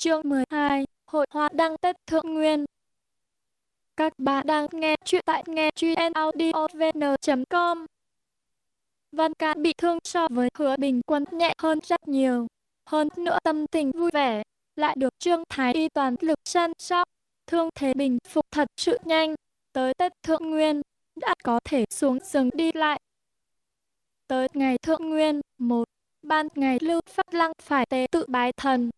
Chương 12 Hội Hoa Đăng Tết Thượng Nguyên Các bạn đang nghe chuyện tại nghe chuyện audiovn.com Văn ca bị thương so với hứa bình quân nhẹ hơn rất nhiều. Hơn nữa tâm tình vui vẻ, lại được Trương Thái Y toàn lực săn sóc. Thương thế bình phục thật sự nhanh. Tới Tết Thượng Nguyên, đã có thể xuống rừng đi lại. Tới ngày Thượng Nguyên, một ban ngày Lưu Phát Lăng phải tế tự bái thần,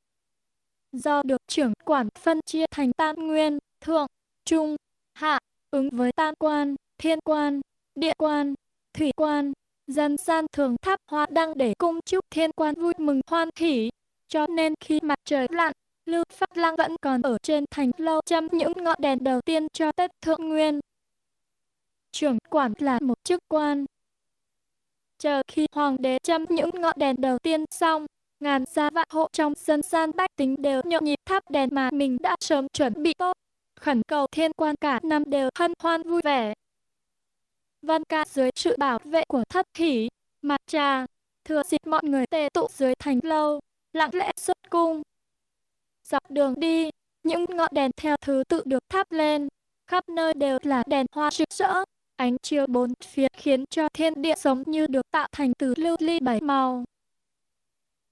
do được trưởng quản phân chia thành tam nguyên, thượng, trung, hạ, ứng với tam quan, thiên quan, địa quan, thủy quan, dân gian thường thắp hoa đăng để cung chúc thiên quan vui mừng hoan hỷ. Cho nên khi mặt trời lặn, Lưu Phát Lăng vẫn còn ở trên thành lâu châm những ngọn đèn đầu tiên cho Tết Thượng Nguyên. Trưởng quản là một chức quan. Chờ khi hoàng đế châm những ngọn đèn đầu tiên xong, ngàn gia vạn hộ trong dân gian bách tính đều nhộn nhịp thắp đèn mà mình đã sớm chuẩn bị tốt. Khẩn cầu thiên quan cả năm đều hân hoan vui vẻ. Văn ca dưới sự bảo vệ của thất hỷ, mặt trà, thừa dịp mọi người tề tụ dưới thành lâu, lặng lẽ xuất cung. Dọc đường đi, những ngọn đèn theo thứ tự được thắp lên, khắp nơi đều là đèn hoa rực rỡ, ánh chiếu bốn phía khiến cho thiên địa giống như được tạo thành từ lưu ly bảy màu.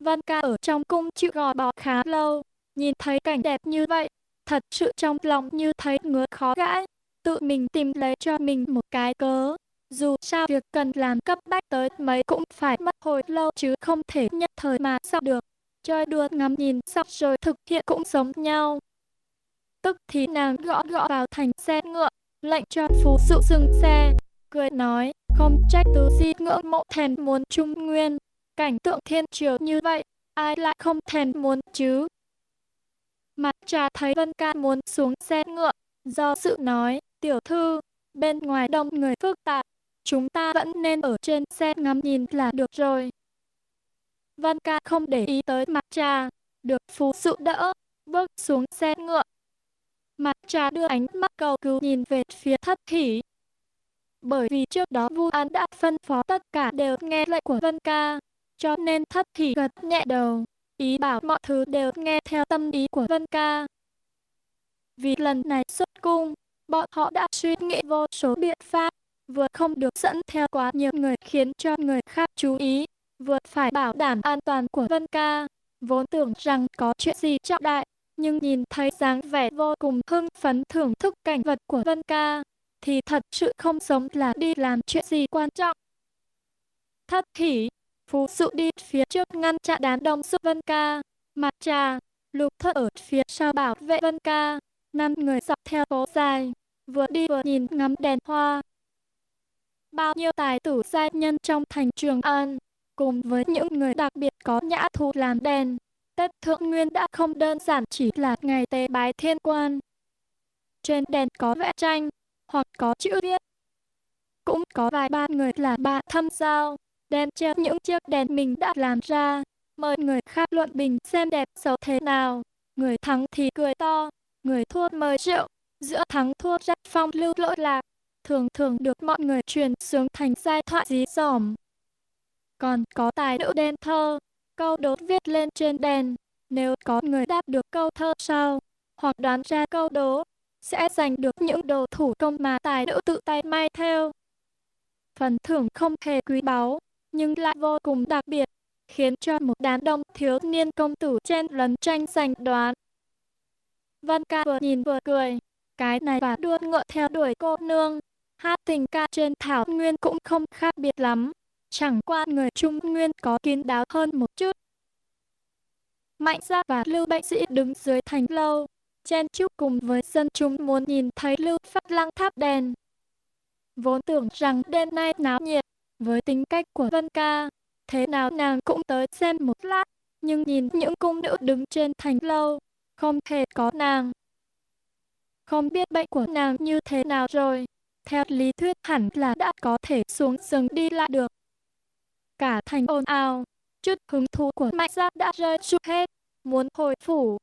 Văn ca ở trong cung chịu gò bó khá lâu, nhìn thấy cảnh đẹp như vậy, thật sự trong lòng như thấy ngứa khó gãi, tự mình tìm lấy cho mình một cái cớ. Dù sao việc cần làm cấp bách tới mấy cũng phải mất hồi lâu chứ không thể nhất thời mà xong được. Chơi đùa ngắm nhìn xong rồi thực hiện cũng giống nhau. Tức thì nàng gõ gõ vào thành xe ngựa, lệnh cho phú sự dừng xe, cười nói, không trách tứ di ngưỡng mộ thèm muốn trung nguyên, Cảnh tượng thiên triều như vậy, ai lại không thèm muốn chứ? Mặt trà thấy Vân Ca muốn xuống xe ngựa, do sự nói, tiểu thư, bên ngoài đông người phức tạp, chúng ta vẫn nên ở trên xe ngắm nhìn là được rồi. Vân Ca không để ý tới mặt trà, được phú sự đỡ, bước xuống xe ngựa. Mặt trà đưa ánh mắt cầu cứu nhìn về phía thất khỉ. Bởi vì trước đó Vu An đã phân phó tất cả đều nghe lệnh của Vân Ca, cho nên thất thì gật nhẹ đầu, ý bảo mọi thứ đều nghe theo tâm ý của Vân Ca. Vì lần này xuất cung, bọn họ đã suy nghĩ vô số biện pháp, vừa không được dẫn theo quá nhiều người khiến cho người khác chú ý, vừa phải bảo đảm an toàn của Vân Ca. Vốn tưởng rằng có chuyện gì trọng đại, nhưng nhìn thấy dáng vẻ vô cùng hưng phấn thưởng thức cảnh vật của Vân Ca, thì thật sự không giống là đi làm chuyện gì quan trọng. Thất hỉ, Phú dụ đi phía trước ngăn chặn đám đông giúp Vân Ca. Mặt trà, lục thất ở phía sau bảo vệ Vân Ca. Năm người dọc theo phố dài, vừa đi vừa nhìn ngắm đèn hoa. Bao nhiêu tài tử giai nhân trong thành Trường An, cùng với những người đặc biệt có nhã thú làm đèn. Tết Thượng Nguyên đã không đơn giản chỉ là ngày tế bái thiên quan. Trên đèn có vẽ tranh, hoặc có chữ viết. Cũng có vài ba người là bạn thâm giao, đem treo những chiếc đèn mình đã làm ra, mời người khác luận bình xem đẹp xấu thế nào. Người thắng thì cười to, người thua mời rượu, giữa thắng thua rách phong lưu lỗi lạc, thường thường được mọi người truyền sướng thành giai thoại dí dỏm. Còn có tài nữ đen thơ, câu đố viết lên trên đèn, nếu có người đáp được câu thơ sau, hoặc đoán ra câu đố, sẽ giành được những đồ thủ công mà tài nữ tự tay may theo. Phần thưởng không hề quý báu, nhưng lại vô cùng đặc biệt, khiến cho một đám đông thiếu niên công tử chen lấn tranh giành đoán. Văn ca vừa nhìn vừa cười, cái này và đua ngựa theo đuổi cô nương, hát tình ca trên thảo nguyên cũng không khác biệt lắm, chẳng qua người Trung Nguyên có kín đáo hơn một chút. Mạnh gia và Lưu Bệnh Sĩ đứng dưới thành lâu, chen chúc cùng với dân chúng muốn nhìn thấy Lưu Phát Lăng tháp đèn. Vốn tưởng rằng đêm nay náo nhiệt, với tính cách của Vân Ca, thế nào nàng cũng tới xem một lát, nhưng nhìn những cung nữ đứng trên thành lâu, không hề có nàng. Không biết bệnh của nàng như thế nào rồi, theo lý thuyết hẳn là đã có thể xuống rừng đi lại được. Cả thành ồn ào, chút hứng thú của mạnh gia đã rơi sụp hết, muốn hồi phủ.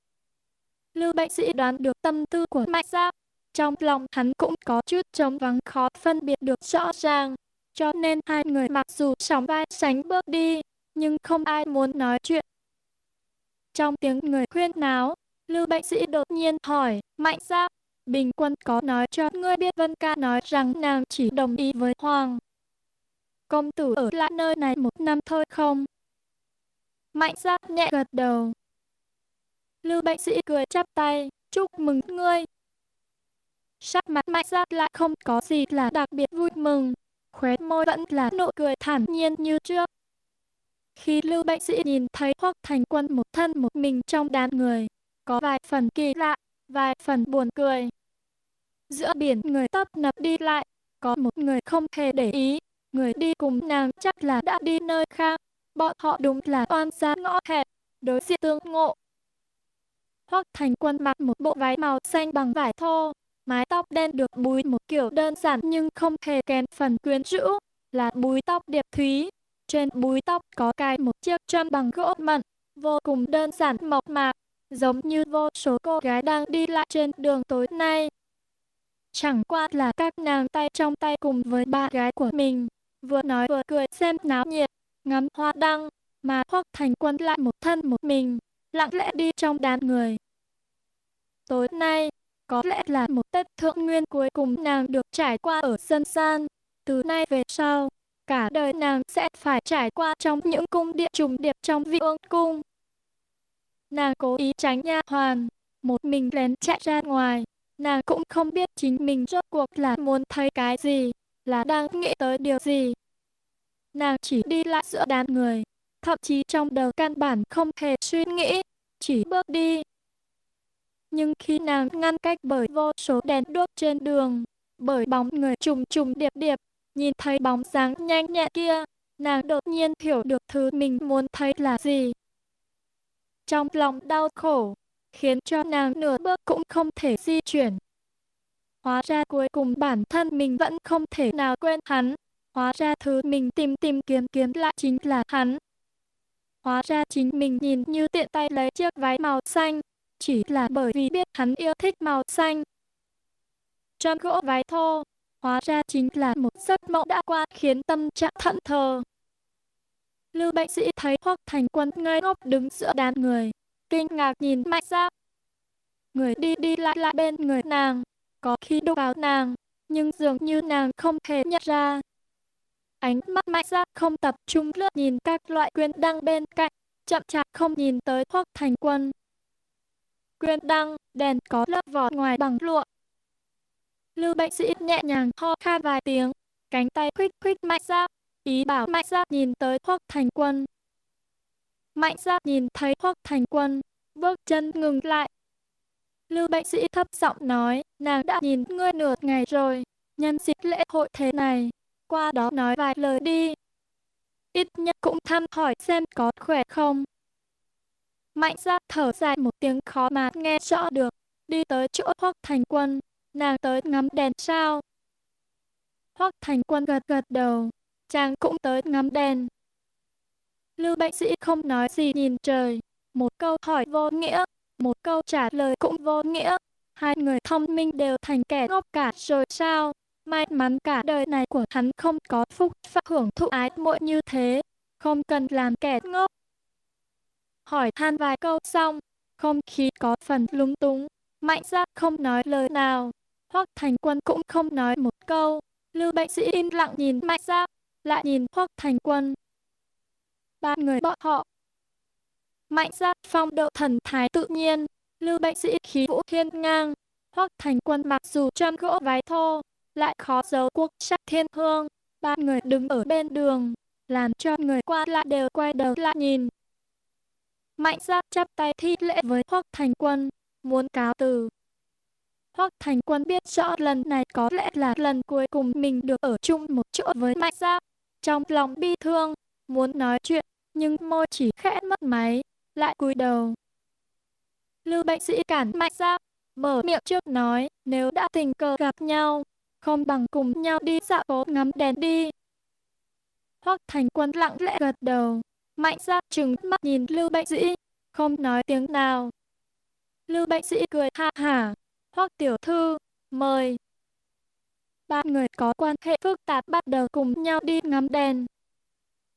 Lưu bệnh sĩ đoán được tâm tư của mạnh gia, trong lòng hắn cũng có chút trống vắng khó phân biệt được rõ ràng. Cho nên hai người mặc dù sóng vai sánh bước đi, nhưng không ai muốn nói chuyện. Trong tiếng người khuyên náo, Lưu Bệnh Sĩ đột nhiên hỏi, Mạnh Giáp, Bình Quân có nói cho ngươi biết Vân Ca nói rằng nàng chỉ đồng ý với Hoàng. Công tử ở lại nơi này một năm thôi không? Mạnh Giáp nhẹ gật đầu. Lưu Bệnh Sĩ cười chắp tay, chúc mừng ngươi. Sắc mặt Mạnh Giáp lại không có gì là đặc biệt vui mừng, khóe môi vẫn là nụ cười thản nhiên như trước. Khi Lưu Bệnh Sĩ nhìn thấy Hoắc Thành Quân một thân một mình trong đám người, có vài phần kỳ lạ, vài phần buồn cười. Giữa biển người tấp nập đi lại, có một người không hề để ý, người đi cùng nàng chắc là đã đi nơi khác. Bọn họ đúng là oan gia ngõ hẹp, đối diện tương ngộ. Hoắc Thành Quân mặc một bộ váy màu xanh bằng vải thô, mái tóc đen được búi một kiểu đơn giản nhưng không hề kém phần quyến rũ, là búi tóc điệp thúy. Trên búi tóc có cài một chiếc châm bằng gỗ mận, vô cùng đơn giản mộc mạc, giống như vô số cô gái đang đi lại trên đường tối nay. Chẳng qua là các nàng tay trong tay cùng với ba gái của mình, vừa nói vừa cười xem náo nhiệt, ngắm hoa đăng, mà Hoắc Thành Quân lại một thân một mình, lặng lẽ đi trong đám người. Tối nay, có lẽ là một Tết thượng nguyên cuối cùng nàng được trải qua ở dân gian. Từ nay về sau, cả đời nàng sẽ phải trải qua trong những cung điện trùng điệp trong vị ương cung. Nàng cố ý tránh nha hoàn, một mình lén chạy ra ngoài. Nàng cũng không biết chính mình rốt cuộc là muốn thấy cái gì, là đang nghĩ tới điều gì. Nàng chỉ đi lại giữa đám người, thậm chí trong đầu căn bản không hề suy nghĩ, chỉ bước đi. Nhưng khi nàng ngăn cách bởi vô số đèn đuốc trên đường, bởi bóng người trùng trùng điệp điệp, nhìn thấy bóng dáng nhanh nhẹn kia, nàng đột nhiên hiểu được thứ mình muốn thấy là gì. Trong lòng đau khổ, khiến cho nàng nửa bước cũng không thể di chuyển. Hóa ra cuối cùng bản thân mình vẫn không thể nào quên hắn. Hóa ra thứ mình tìm tìm kiếm kiếm lại chính là hắn. Hóa ra chính mình nhìn như tiện tay lấy chiếc váy màu xanh, chỉ là bởi vì biết hắn yêu thích màu xanh. Trong gỗ váy thô, hóa ra chính là một giấc mộng đã qua khiến tâm trạng thận thờ. Lưu bệnh sĩ thấy Hoắc Thành Quân ngây ngốc đứng giữa đám người, kinh ngạc nhìn Mạnh Giáp. Người đi đi lại lại bên người nàng, có khi đụng vào nàng, nhưng dường như nàng không hề nhận ra. Ánh mắt Mạnh Giáp không tập trung lướt nhìn các loại quyền đăng bên cạnh, chậm chạp không nhìn tới Hoắc Thành Quân. Quyên đăng, đèn có lớp vỏ ngoài bằng lụa. Lưu bệnh sĩ nhẹ nhàng ho khan vài tiếng, cánh tay khuyết khuyết Mạnh ra ý bảo Mạnh ra nhìn tới Hoắc Thành Quân. Mạnh ra nhìn thấy Hoắc Thành Quân, bước chân ngừng lại. Lưu bệnh sĩ thấp giọng nói, nàng đã nhìn ngươi nửa ngày rồi, nhân dịp lễ hội thế này, qua đó nói vài lời đi. Ít nhất cũng thăm hỏi xem có khỏe không. Mạnh ra thở dài một tiếng khó mà nghe rõ được, đi tới chỗ Hoắc Thành Quân, nàng tới ngắm đèn sao. Hoắc Thành Quân gật gật đầu, chàng cũng tới ngắm đèn. Lưu bệnh sĩ không nói gì nhìn trời, một câu hỏi vô nghĩa, một câu trả lời cũng vô nghĩa. Hai người thông minh đều thành kẻ ngốc cả rồi sao? May mắn cả đời này của hắn không có phúc và hưởng thụ ái muội như thế, không cần làm kẻ ngốc. Hỏi than vài câu xong, không khí có phần lúng túng, mạnh ra không nói lời nào. Hoắc Thành Quân cũng không nói một câu, Lưu bệnh sĩ im lặng nhìn mạnh ra, lại nhìn Hoắc Thành Quân. Ba người bọn họ. Mạnh ra phong độ thần thái tự nhiên, lưu bệnh sĩ khí vũ thiên ngang. Hoắc Thành Quân mặc dù trăm gỗ váy thô, lại khó giấu quốc sắc thiên hương. Ba người đứng ở bên đường, làm cho người qua lại đều quay đầu lại nhìn. Mạnh ra chắp tay thi lễ với Hoắc Thành Quân, muốn cáo từ. Hoắc Thành Quân biết rõ lần này có lẽ là lần cuối cùng mình được ở chung một chỗ với Mạnh Giáp. Trong lòng bi thương, muốn nói chuyện, nhưng môi chỉ khẽ mất máy, lại cúi đầu. Lưu bệnh sĩ cản Mạnh Giáp, mở miệng trước nói, nếu đã tình cờ gặp nhau, không bằng cùng nhau đi dạo phố ngắm đèn đi. Hoắc Thành Quân lặng lẽ gật đầu, Mạnh ra trừng mắt nhìn Lưu bệnh sĩ, không nói tiếng nào. Lưu bệnh sĩ cười ha hả, Hoắc tiểu thư, mời. Ba người có quan hệ phức tạp bắt đầu cùng nhau đi ngắm đèn.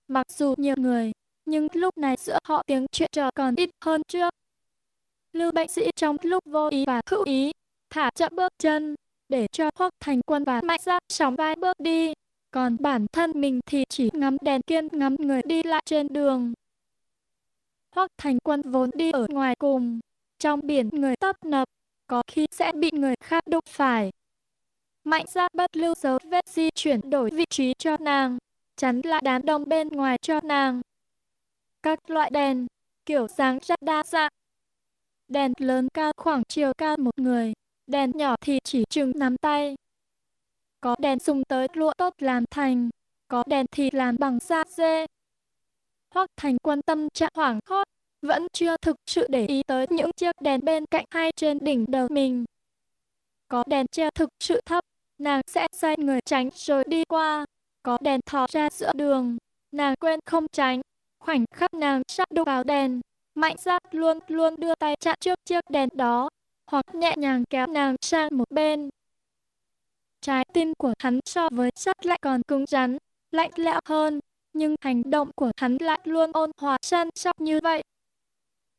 Mặc dù nhiều người, nhưng lúc này giữa họ tiếng chuyện trò còn ít hơn trước. Lưu bệnh sĩ trong lúc vô ý và hữu ý, thả chậm bước chân, để cho Hoắc Thành Quân và Mạnh Giáp sóng vai bước đi. Còn bản thân mình thì chỉ ngắm đèn kiên ngắm người đi lại trên đường. Hoắc Thành Quân vốn đi ở ngoài cùng, trong biển người tấp nập, có khi sẽ bị người khác đụng phải. Mạnh ra bất lưu dấu vết di chuyển đổi vị trí cho nàng, chắn lại đám đông bên ngoài cho nàng. Các loại đèn, kiểu dáng rất đa dạng. Đèn lớn cao khoảng chiều cao một người, đèn nhỏ thì chỉ chừng nắm tay. Có đèn dùng tới lụa tốt làm thành, có đèn thì làm bằng da dê. Hoắc Thành quan tâm trạng hoảng hốt, vẫn chưa thực sự để ý tới những chiếc đèn bên cạnh hay trên đỉnh đầu mình. Có đèn che thực sự thấp, nàng sẽ xoay người tránh rồi đi qua. Có đèn thò ra giữa đường, nàng quên không tránh. Khoảnh khắc nàng sắp đụng vào đèn, mạnh giác luôn luôn đưa tay chặn trước chiếc đèn đó, hoặc nhẹ nhàng kéo nàng sang một bên. Trái tim của hắn so với sắt lại còn cứng rắn, lạnh lẽo hơn, nhưng hành động của hắn lại luôn ôn hòa săn sóc như vậy.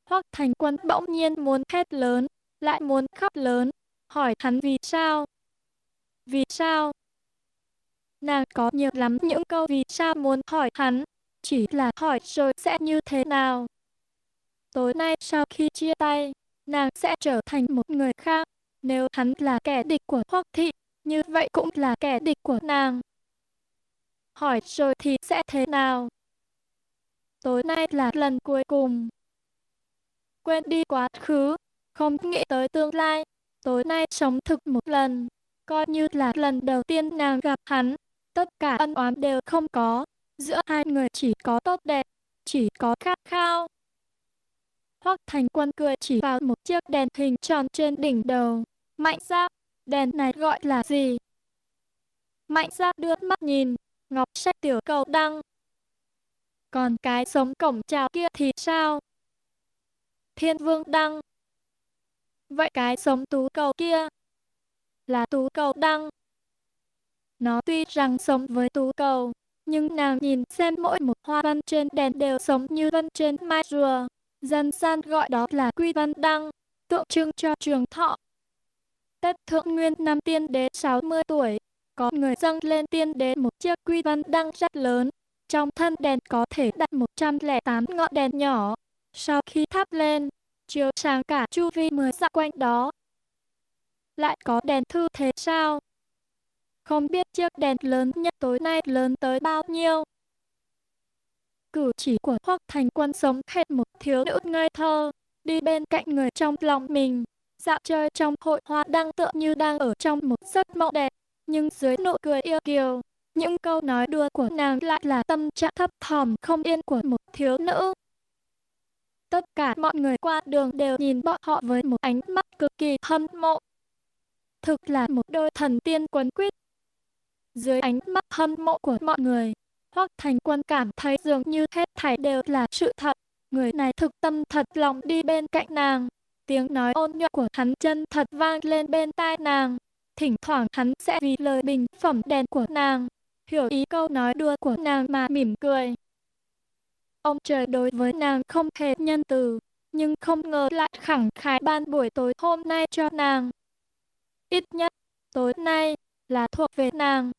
Hoắc Thành Quân bỗng nhiên muốn hét lớn, lại muốn khóc lớn, hỏi hắn vì sao. Vì sao? Nàng có nhiều lắm những câu vì sao muốn hỏi hắn, chỉ là hỏi rồi sẽ như thế nào. Tối nay sau khi chia tay, nàng sẽ trở thành một người khác. Nếu hắn là kẻ địch của Hoắc Thị, như vậy cũng là kẻ địch của nàng. Hỏi rồi thì sẽ thế nào? Tối nay là lần cuối cùng, quên đi quá khứ, không nghĩ tới tương lai. Tối nay sống thực một lần, coi như là lần đầu tiên nàng gặp hắn. Tất cả ân oán đều không có, giữa hai người chỉ có tốt đẹp, chỉ có khát khao. Hoắc Thành Quân cười chỉ vào một chiếc đèn hình tròn trên đỉnh đầu. Mạnh ra, đèn này gọi là gì? Mạnh ra đưa mắt nhìn, ngọc sách tiểu cầu đăng. Còn cái sống cổng chào kia thì sao? thiên vương đăng. Vậy cái sống tú cầu kia là tú cầu đăng. Nó tuy rằng sống với tú cầu, nhưng nàng nhìn xem mỗi một hoa văn trên đèn đều sống như văn trên mai rùa. Dân gian gọi đó là quy văn đăng, tượng trưng cho trường thọ. Tết Thượng Nguyên năm tiên đế 60 tuổi, có người dâng lên tiên đế một chiếc quy văn đăng rất lớn. Trong thân đèn có thể đặt 108 ngọn đèn nhỏ, sau khi thắp lên, chiếu sáng cả chu vi mười dặm quanh đó. Lại có đèn thư thế sao? Không biết chiếc đèn lớn nhất tối nay lớn tới bao nhiêu. Cử chỉ của Hoắc Thành Quân sống hệt một thiếu nữ ngây thơ, đi bên cạnh người trong lòng mình. Dạo chơi trong hội hoa đang tựa như đang ở trong một giấc mộng đẹp, nhưng dưới nụ cười yêu kiều, những câu nói đùa của nàng lại là tâm trạng thấp thỏm không yên của một thiếu nữ. Tất cả mọi người qua đường đều nhìn bọn họ với một ánh mắt cực kỳ hâm mộ. Thực là một đôi thần tiên quấn quýt. Dưới ánh mắt hâm mộ của mọi người, Hoắc Thành Quân cảm thấy dường như hết thảy đều là sự thật. Người này thực tâm thật lòng đi bên cạnh nàng. Tiếng nói ôn nhuận của hắn chân thật vang lên bên tai nàng. Thỉnh thoảng hắn sẽ vì lời bình phẩm đèn của nàng, hiểu ý câu nói đùa của nàng mà mỉm cười. Ông trời đối với nàng không hề nhân từ, nhưng không ngờ lại khẳng khái ban buổi tối hôm nay cho nàng. Ít nhất, tối nay là thuộc về nàng.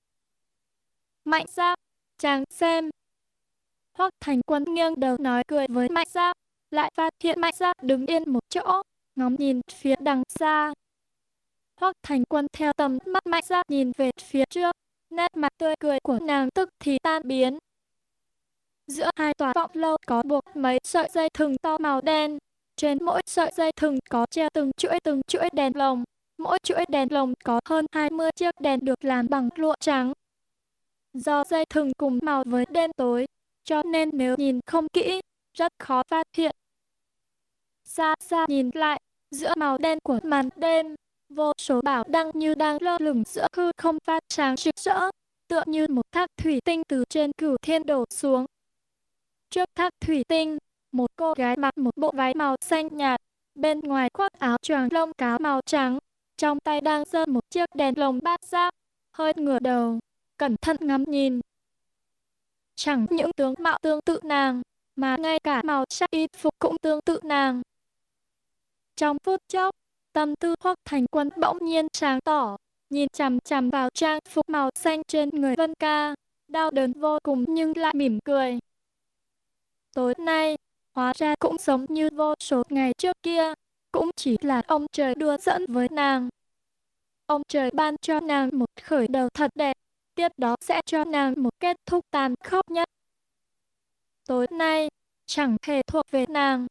Mạnh Giáp, chàng xem. Hoắc Thành Quân nghiêng đầu nói cười với Mạnh Giáp, lại phát hiện Mạnh Giáp đứng yên một chỗ, ngóng nhìn phía đằng xa. Hoắc Thành Quân theo tầm mắt Mạnh ra nhìn về phía trước, nét mặt tươi cười của nàng tức thì tan biến, Giữa hai tòa vọng lâu có buộc mấy sợi dây thừng to màu đen. Trên mỗi sợi dây thừng có treo từng chuỗi từng chuỗi đèn lồng. Mỗi chuỗi đèn lồng có hơn 20 chiếc đèn được làm bằng lụa trắng. Do dây thừng cùng màu với đêm tối, cho nên nếu nhìn không kỹ, rất khó phát hiện. Xa xa nhìn lại, giữa màu đen của màn đêm, vô số bảo đăng như đang lơ lửng giữa hư không phát sáng rực rỡ, tựa như một thác thủy tinh từ trên cửu thiên đổ xuống, Trước thác thủy tinh, một cô gái mặc một bộ váy màu xanh nhạt, bên ngoài khoác áo choàng lông cá màu trắng, trong tay đang giơ một chiếc đèn lồng bát giác, hơi ngửa đầu, cẩn thận ngắm nhìn. Chẳng những tướng mạo tương tự nàng, mà ngay cả màu sắc y phục cũng tương tự nàng. Trong phút chốc, tâm tư Hoắc Thành Quân bỗng nhiên sáng tỏ, nhìn chằm chằm vào trang phục màu xanh trên người Vân Ca, đau đớn vô cùng nhưng lại mỉm cười. Tối nay, hóa ra cũng giống như vô số ngày trước kia, cũng chỉ là ông trời đưa dẫn với nàng. Ông trời ban cho nàng một khởi đầu thật đẹp, tiếp đó sẽ cho nàng một kết thúc tàn khốc nhất. Tối nay, chẳng hề thuộc về nàng.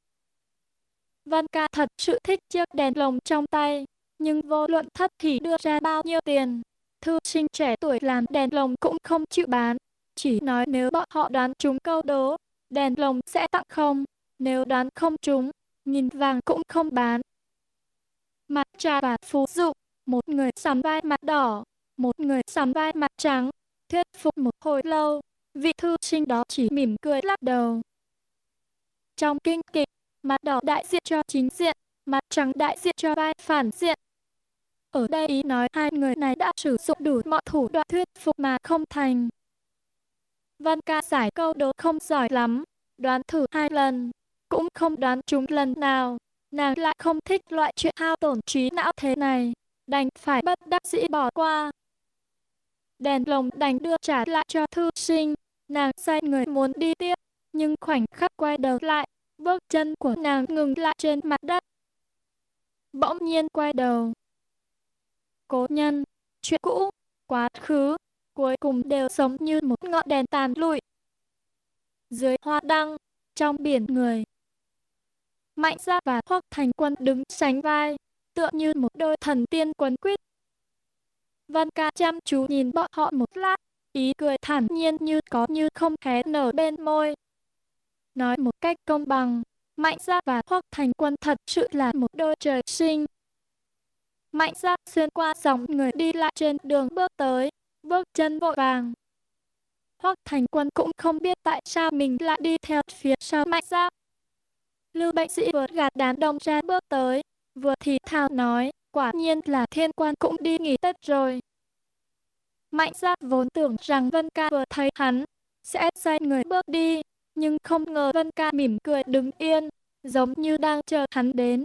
Văn ca thật sự thích chiếc đèn lồng trong tay, nhưng vô luận thất thì đưa ra bao nhiêu tiền. Thư sinh trẻ tuổi làm đèn lồng cũng không chịu bán, chỉ nói nếu bọn họ đoán trúng câu đố, đèn lồng sẽ tặng không, nếu đoán không trúng, nghìn vàng cũng không bán. Mặt trà và phú dụ, một người sắm vai mặt đỏ, một người sắm vai mặt trắng, thuyết phục một hồi lâu, vị thư sinh đó chỉ mỉm cười lắc đầu. Trong kinh kịch, mặt đỏ đại diện cho chính diện, mặt trắng đại diện cho vai phản diện. Ở đây ý nói hai người này đã sử dụng đủ mọi thủ đoạn thuyết phục mà không thành. Văn ca giải câu đố không giỏi lắm, đoán thử hai lần, cũng không đoán trúng lần nào. Nàng lại không thích loại chuyện hao tổn trí não thế này, đành phải bất đắc dĩ bỏ qua. Đèn lồng đành đưa trả lại cho thư sinh, nàng sai người muốn đi tiếp, nhưng khoảnh khắc quay đầu lại, bước chân của nàng ngừng lại trên mặt đất. Bỗng nhiên quay đầu. Cố nhân, chuyện cũ, quá khứ, cuối cùng đều sống như một ngọn đèn tàn lụi. Dưới hoa đăng, trong biển người. Mạnh ra và Hoắc Thành Quân đứng sánh vai, tựa như một đôi thần tiên quấn quýt. Văn ca chăm chú nhìn bọn họ một lát, ý cười thản nhiên như có như không hé nở bên môi. Nói một cách công bằng, Mạnh Gia và Hoắc Thành Quân thật sự là một đôi trời sinh. Mạnh Gia xuyên qua dòng người đi lại trên đường bước tới, bước chân vội vàng. Hoắc Thành Quân cũng không biết tại sao mình lại đi theo phía sau Mạnh Gia. Lưu bệnh sĩ vừa gạt đám đông ra bước tới, vừa thì thào nói, quả nhiên là thiên quan cũng đi nghỉ Tết rồi. Mạnh Gia vốn tưởng rằng Vân Ca vừa thấy hắn, sẽ sai người bước đi, nhưng không ngờ Vân Ca mỉm cười đứng yên, giống như đang chờ hắn đến.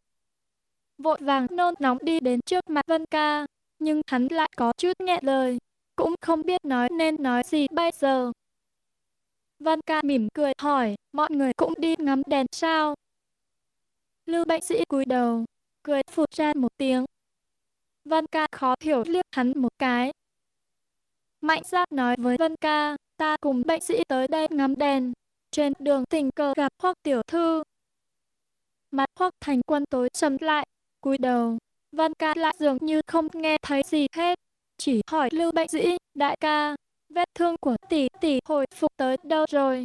Vội vàng nôn nóng đi đến trước mặt Vân Ca, nhưng hắn lại có chút nghẹn lời, cũng không biết nói nên nói gì bây giờ. Vân Ca mỉm cười hỏi, mọi người cũng đi ngắm đèn sao? Lưu bệnh sĩ cúi đầu, cười phụt ra một tiếng. Vân Ca khó hiểu liếc hắn một cái. Mạnh Giác nói với Vân Ca, ta cùng bệnh sĩ tới đây ngắm đèn. Trên đường tình cờ gặp Hoắc tiểu thư. Mặt Hoắc Thành Quân tối sầm lại, cúi đầu. Vân Ca lại dường như không nghe thấy gì hết, chỉ hỏi Lưu bệnh sĩ, đại ca, vết thương của tỷ tỷ hồi phục tới đâu rồi?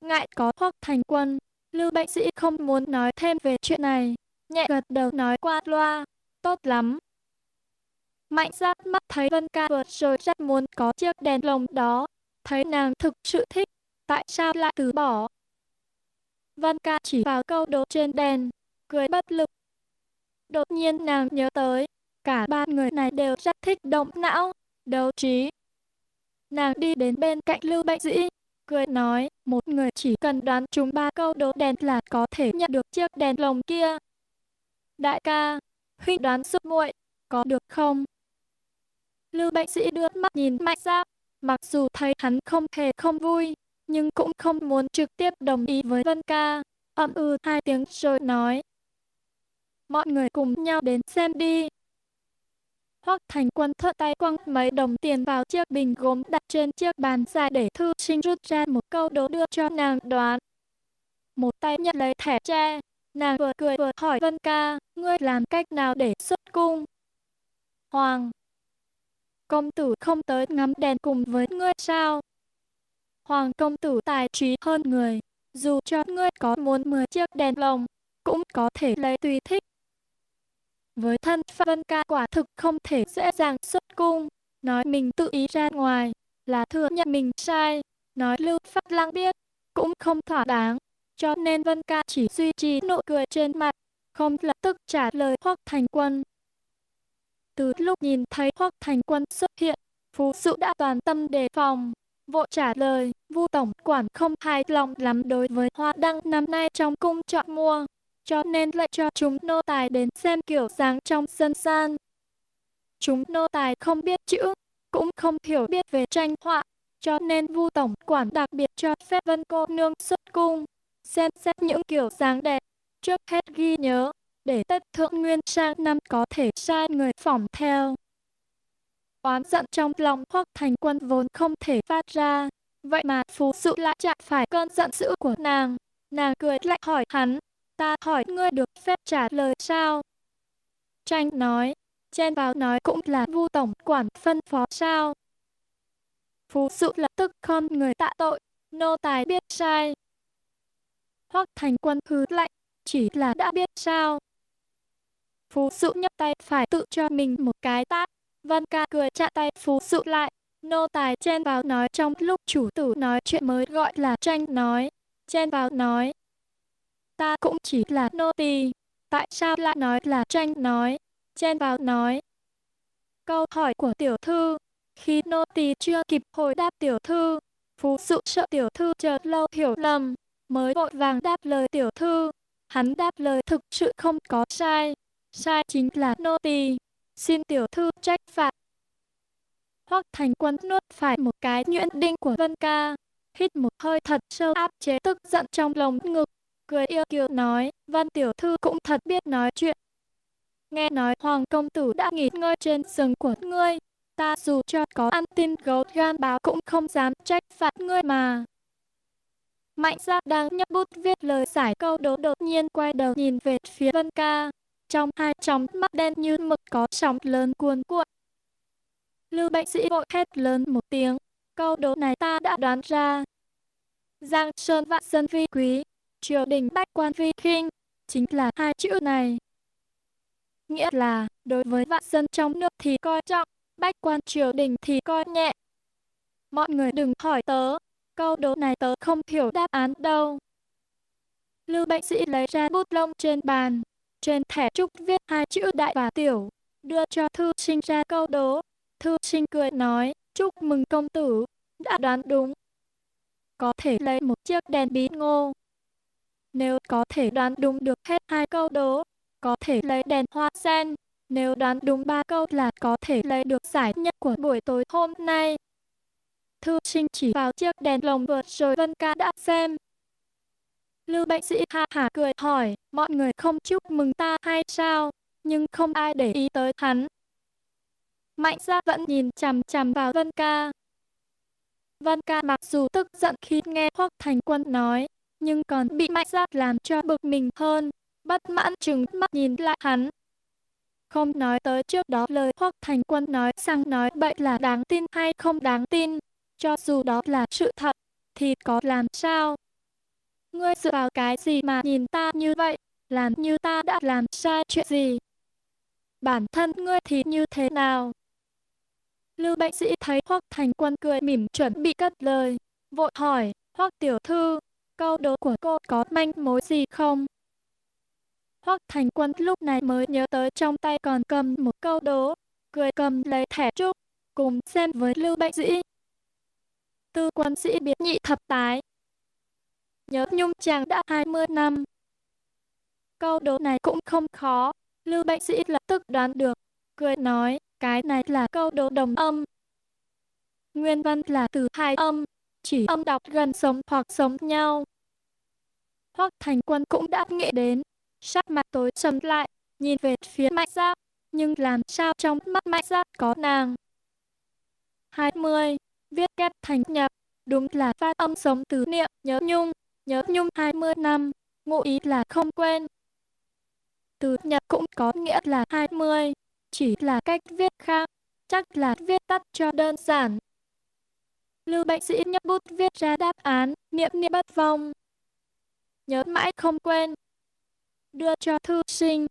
Ngại có Hoắc Thành Quân, Lưu bệnh sĩ không muốn nói thêm về chuyện này, nhẹ gật đầu nói qua loa, tốt lắm. Mạnh giác mắt thấy Vân Ca vừa rồi rất muốn có chiếc đèn lồng đó, thấy nàng thực sự thích, tại sao lại từ bỏ? Văn Ca chỉ vào câu đố trên đèn, cười bất lực. Đột nhiên nàng nhớ tới, cả ba người này đều rất thích động não, đấu trí. Nàng đi đến bên cạnh Lưu Bệnh Dĩ, cười nói, một người chỉ cần đoán chúng ba câu đố đèn là có thể nhận được chiếc đèn lồng kia. Đại ca, huynh đoán giúp muội, có được không? Lưu bệnh sĩ đưa mắt nhìn mạnh giáp, mặc dù thấy hắn không hề không vui, nhưng cũng không muốn trực tiếp đồng ý với Vân ca, ậm ừ hai tiếng rồi nói. Mọi người cùng nhau đến xem đi. Hoắc Thành Quân thuận tay quăng mấy đồng tiền vào chiếc bình gốm đặt trên chiếc bàn dài để thư sinh rút ra một câu đố đưa cho nàng đoán. Một tay nhận lấy thẻ tre, nàng vừa cười vừa hỏi Vân Ca, ngươi làm cách nào để xuất cung? Hoàng, công tử không tới ngắm đèn cùng với ngươi sao? Hoàng công tử tài trí hơn người, dù cho ngươi có muốn 10 chiếc đèn lồng, cũng có thể lấy tùy thích. Với thân phận Vân Ca quả thực không thể dễ dàng xuất cung, nói mình tự ý ra ngoài, là thừa nhận mình sai, nói Lưu Phát Lăng biết, cũng không thỏa đáng, cho nên Vân Ca chỉ duy trì nụ cười trên mặt, không lập tức trả lời Hoắc Thành Quân. Từ lúc nhìn thấy Hoắc Thành Quân xuất hiện, Phú Sự đã toàn tâm đề phòng, vội trả lời, Vu tổng quản không hài lòng lắm đối với hoa đăng năm nay trong cung chọn mua, cho nên lại cho chúng nô tài đến xem kiểu dáng trong sân gian. Chúng nô tài không biết chữ, cũng không hiểu biết về tranh họa, cho nên Vu tổng quản đặc biệt cho phép Vân cô nương xuất cung, xem xét những kiểu dáng đẹp, trước hết ghi nhớ, để tất thượng nguyên sang năm có thể sai người phỏng theo. Oán giận trong lòng hoặc Thành Quân vốn không thể phát ra, vậy mà phú sự lại chạm phải cơn giận dữ của nàng. Nàng cười lạnh hỏi hắn, ta hỏi ngươi được phép trả lời sao? Tranh nói, chen vào nói cũng là vu tổng quản phân phó sao? Phú sự lập tức khom người tạ tội, nô tài biết sai. Hoắc thành quân hứ lạnh, chỉ là đã biết sao. Phú sự nhấc tay phải tự cho mình một cái tát. Văn ca cười chặn tay phú dụ lại. Nô tài chen vào nói trong lúc chủ tử nói chuyện mới gọi là tranh nói. Chen vào nói. Ta cũng chỉ là nô tỳ. Tại sao lại nói là tranh nói? Chen vào nói. Câu hỏi của tiểu thư. Khi nô tỳ chưa kịp hồi đáp tiểu thư, phú dụ sợ tiểu thư chờ lâu hiểu lầm, mới vội vàng đáp lời tiểu thư. Hắn đáp lời thực sự không có sai, sai chính là nô tỳ. Xin tiểu thư trách phạt. Hoắc thành quân nuốt phải một cái nhuyễn đinh của Vân Ca, hít một hơi thật sâu áp chế tức giận trong lồng ngực, cười yêu kiều nói, Văn tiểu thư cũng thật biết nói chuyện. Nghe nói Hoàng công tử đã nghỉ ngơi trên giường của ngươi, ta dù cho có ăn tin gấu gan báo cũng không dám trách phạt ngươi mà. Mạnh gia đang nhấp bút viết lời giải câu đố đột nhiên quay đầu nhìn về phía Vân Ca. Trong hai tròng mắt đen như mực có sóng lớn cuồn cuộn. Lưu bệnh sĩ vội hét lớn một tiếng. Câu đố này ta đã đoán ra. Giang Sơn vạn dân vi quý, triều đình bách quan vi khinh, chính là hai chữ này. Nghĩa là, đối với vạn dân trong nước thì coi trọng, bách quan triều đình thì coi nhẹ. Mọi người đừng hỏi tớ, câu đố này tớ không hiểu đáp án đâu. Lưu bệnh sĩ lấy ra bút lông trên bàn, trên thẻ trúc viết hai chữ đại và tiểu, đưa cho thư sinh ra câu đố. Thư sinh cười nói, chúc mừng công tử, đã đoán đúng. Có thể lấy một chiếc đèn bí ngô. Nếu có thể đoán đúng được hết hai câu đố, có thể lấy đèn hoa sen. Nếu đoán đúng ba câu là có thể lấy được giải nhất của buổi tối hôm nay. Thư sinh chỉ vào chiếc đèn lồng vượt rồi Vân Ca đã xem, Lưu bệnh sĩ ha hả cười hỏi, mọi người không chúc mừng ta hay sao? Nhưng không ai để ý tới hắn. Mạnh gia vẫn nhìn chằm chằm vào Vân Ca. Vân Ca mặc dù tức giận khi nghe Hoắc Thành Quân nói, nhưng còn bị Mạnh gia làm cho bực mình hơn, bất mãn trừng mắt nhìn lại hắn. Không nói tới trước đó lời Hoắc Thành Quân nói sang nói bậy là đáng tin hay không đáng tin, cho dù đó là sự thật, thì có làm sao? Ngươi dựa vào cái gì mà nhìn ta như vậy, làm như ta đã làm sai chuyện gì? Bản thân ngươi thì như thế nào? Lưu bệnh sĩ thấy Hoắc Thành Quân cười mỉm chuẩn bị cất lời, vội hỏi, Hoắc tiểu thư, câu đố của cô có manh mối gì không? Hoắc Thành Quân lúc này mới nhớ tới trong tay còn cầm một câu đố, cười cầm lấy thẻ trúc, cùng xem với Lưu bệnh sĩ. Tư quân sĩ biến nhị thập tái, nhớ nhung chàng đã 20 năm. Câu đố này cũng không khó, Lưu bệnh sĩ lập tức đoán được, cười nói, cái này là câu đố đồng âm. Nguyên văn là từ hai âm, chỉ âm đọc gần sống hoặc sống nhau. Hoắc thành quân cũng đã nghĩ đến, sắc mặt tối sầm lại, nhìn về phía mạnh giáp nhưng làm sao trong mắt mạnh giáp có nàng. 20. Viết kép thành nhập, đúng là phát âm sống từ niệm nhớ nhung, nhớ nhung 20 năm, ngụ ý là không quên. Từ nhật cũng có nghĩa là 20, chỉ là cách viết khác, chắc là viết tắt cho đơn giản. Lưu bệnh sĩ nhấp bút viết ra đáp án, niệm niệm bất vong. Nhớ mãi không quên. Đưa cho thư sinh.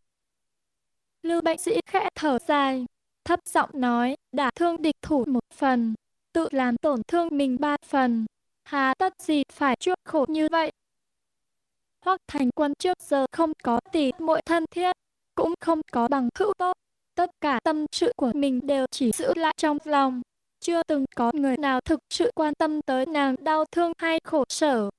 Lưu bệnh sĩ khẽ thở dài, thấp giọng nói, đã thương địch thủ một phần, tự làm tổn thương mình ba phần hà tất gì phải chuốc khổ như vậy. Hoắc thành quân trước giờ không có tỷ muội thân thiết, cũng không có bằng hữu tốt. Tất cả tâm sự của mình đều chỉ giữ lại trong lòng. Chưa từng có người nào thực sự quan tâm tới nàng đau thương hay khổ sở.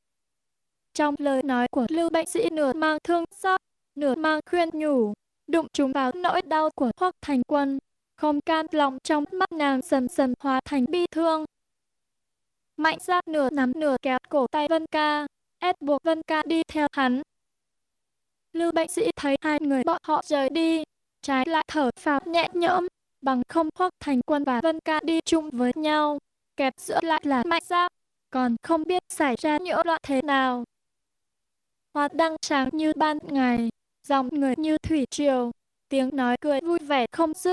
Trong lời nói của Lưu Bệnh Sĩ nửa mang thương xót, nửa mang khuyên nhủ, đụng chúng vào nỗi đau của Hoắc Thành Quân, không can lòng trong mắt nàng dần dần hóa thành bi thương. Mạnh ra nửa nắm nửa kéo cổ tay Vân Ca, ép buộc Vân Ca đi theo hắn. Lưu bệnh sĩ thấy hai người bọn họ rời đi, trái lại thở phào nhẹ nhõm, bằng không hoặc Thành Quân và Vân Ca đi chung với nhau, kẹp giữa lại là Mạnh ra, còn không biết xảy ra nhiễu loạn thế nào. Hoa đăng sáng như ban ngày, dòng người như thủy triều, tiếng nói cười vui vẻ không dứt.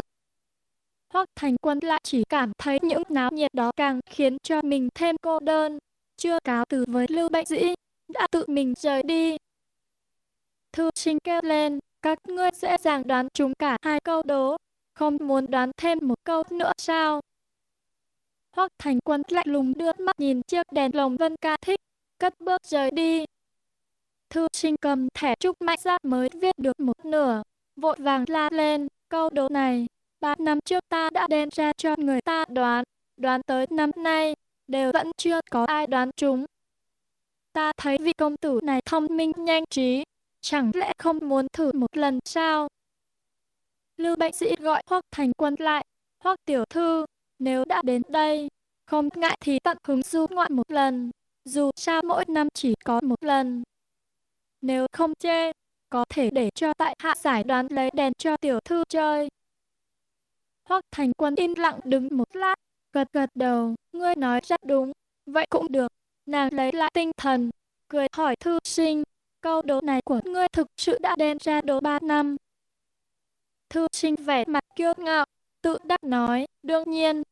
Hoắc Thành Quân lại chỉ cảm thấy những náo nhiệt đó càng khiến cho mình thêm cô đơn, chưa cáo từ với Lưu Bệnh Dĩ, đã tự mình rời đi. Thư sinh kêu lên, các ngươi dễ dàng đoán chúng cả hai câu đố, không muốn đoán thêm một câu nữa sao? Hoắc Thành Quân lạnh lùng đưa mắt nhìn chiếc đèn lồng Vân Ca thích, cất bước rời đi. Thư sinh cầm thẻ trúc mạnh ra mới viết được một nửa, vội vàng la lên, câu đố này, ba năm trước ta đã đem ra cho người ta đoán, đoán tới năm nay, đều vẫn chưa có ai đoán chúng. Ta thấy vị công tử này thông minh nhanh trí, chẳng lẽ không muốn thử một lần sao? Lưu bệnh sĩ gọi Hoắc Thành Quân lại, Hoắc tiểu thư, nếu đã đến đây, không ngại thì tận hứng du ngoạn một lần, dù sao mỗi năm chỉ có một lần. Nếu không chê, có thể để cho tại hạ giải đoán lấy đèn cho tiểu thư chơi. Hoắc Thành Quân im lặng đứng một lát, gật gật đầu, ngươi nói rất đúng, vậy cũng được. Nàng lấy lại tinh thần, cười hỏi thư sinh, câu đố này của ngươi thực sự đã đem ra đố ba năm. Thư sinh vẻ mặt kiêu ngạo, tự đắc nói, đương nhiên.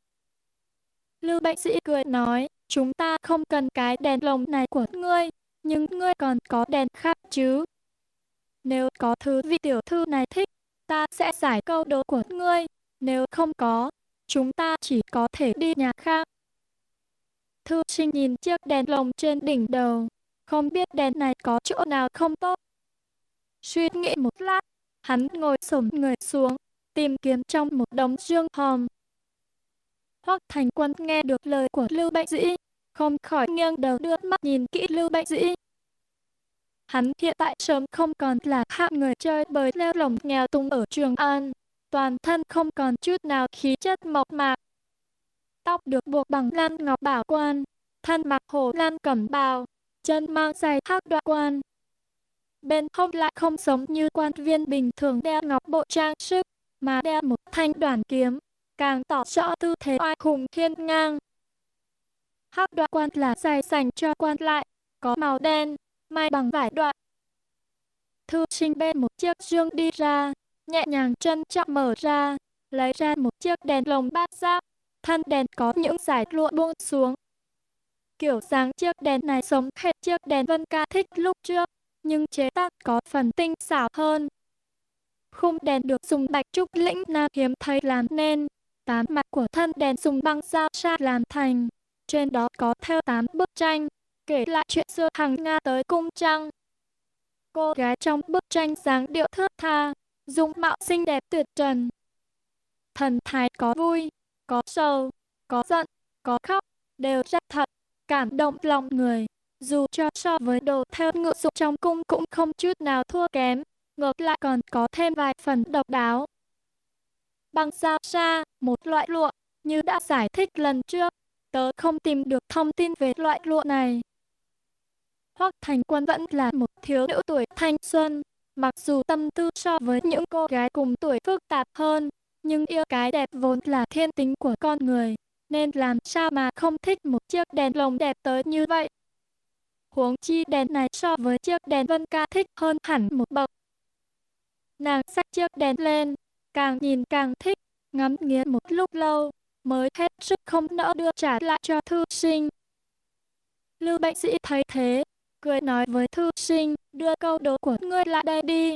Lưu bệnh sĩ cười nói, chúng ta không cần cái đèn lồng này của ngươi, nhưng ngươi còn có đèn khác chứ. Nếu có thứ vị tiểu thư này thích, ta sẽ giải câu đố của ngươi. Nếu không có, chúng ta chỉ có thể đi nhà khác. Thư sinh nhìn chiếc đèn lồng trên đỉnh đầu, không biết đèn này có chỗ nào không tốt. Suy nghĩ một lát, hắn ngồi sổm người xuống, tìm kiếm trong một đống dương hòm. Hoắc Thành Quân nghe được lời của Lưu Bạch Dĩ, không khỏi nghiêng đầu đưa mắt nhìn kỹ Lưu Bạch Dĩ. Hắn hiện tại sớm không còn là hạng người chơi bời leo lồng nghèo tung ở Trường An, toàn thân không còn chút nào khí chất mộc mạc. Tóc được buộc bằng lan ngọc bảo quan, thân mặc hồ lan cẩm bào, chân mang giày hắc đoạn quan. Bên hông lại không giống như quan viên bình thường đeo ngọc bộ trang sức, mà đeo một thanh đoàn kiếm, càng tỏ rõ tư thế oai hùng thiên ngang. Hắc đoạn quan là giày dành cho quan lại, có màu đen, may bằng vải đoạn. Thư sinh bên một chiếc dương đi ra, nhẹ nhàng chân trọng mở ra, lấy ra một chiếc đèn lồng bát giác, thân đèn có những giải lụa buông xuống. Kiểu dáng chiếc đèn này giống hệt chiếc đèn Vân Ca thích lúc trước, nhưng chế tác có phần tinh xảo hơn. Khung đèn được dùng bạch trúc lĩnh nam hiếm thấy làm nên, tám mặt của thân đèn dùng băng dao sa làm thành. Trên đó có theo tám bức tranh, kể lại chuyện xưa hàng Nga tới cung trăng. Cô gái trong bức tranh dáng điệu thướt tha, dung mạo xinh đẹp tuyệt trần. Thần thái có vui, có sầu, có giận, có khóc, đều rất thật, cảm động lòng người. Dù cho so với đồ theo ngự dụng trong cung cũng không chút nào thua kém, ngược lại còn có thêm vài phần độc đáo. Băng sao sa, một loại lụa, như đã giải thích lần trước, tớ không tìm được thông tin về loại lụa này. Hoắc Thành Quân vẫn là một thiếu nữ tuổi thanh xuân, mặc dù tâm tư so với những cô gái cùng tuổi phức tạp hơn, nhưng yêu cái đẹp vốn là thiên tính của con người, nên làm sao mà không thích một chiếc đèn lồng đẹp tới như vậy. Huống chi đèn này so với chiếc đèn Vân Ca thích hơn hẳn một bậc. Nàng xách chiếc đèn lên, càng nhìn càng thích, ngắm nghía một lúc lâu, mới hết sức không nỡ đưa trả lại cho thư sinh. Lưu bệnh sĩ thấy thế, cười nói với thư sinh, đưa câu đố của ngươi lại đây đi.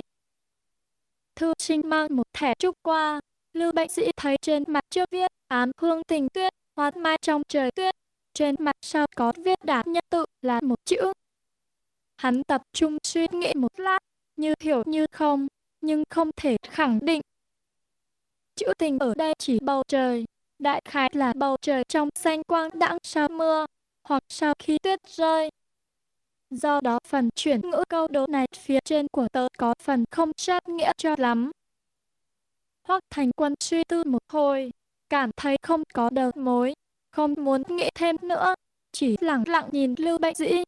Thư sinh mang một thẻ trúc qua, lưu bệnh sĩ thấy trên mặt trước viết ám hương tình tuyết, hoa mai trong trời tuyết. Trên mặt sau có viết đạt nhân tự là một chữ. Hắn tập trung suy nghĩ một lát, như hiểu như không, nhưng không thể khẳng định. Chữ tình ở đây chỉ bầu trời, đại khái là bầu trời trong xanh quang đãng sau mưa, hoặc sau khi tuyết rơi. Do đó phần chuyển ngữ câu đố này phía trên của tớ có phần không sát nghĩa cho lắm. Hoắc Thành Quân suy tư một hồi, cảm thấy không có đầu mối, không muốn nghĩ thêm nữa, chỉ lặng lặng nhìn Lưu Bệnh Dĩ.